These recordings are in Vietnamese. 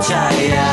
percaya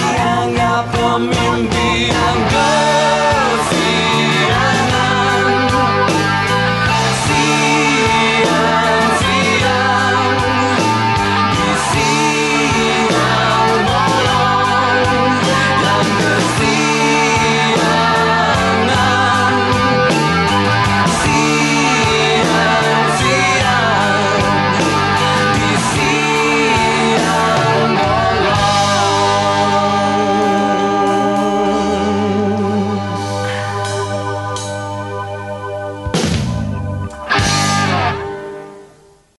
dianggap pemimpin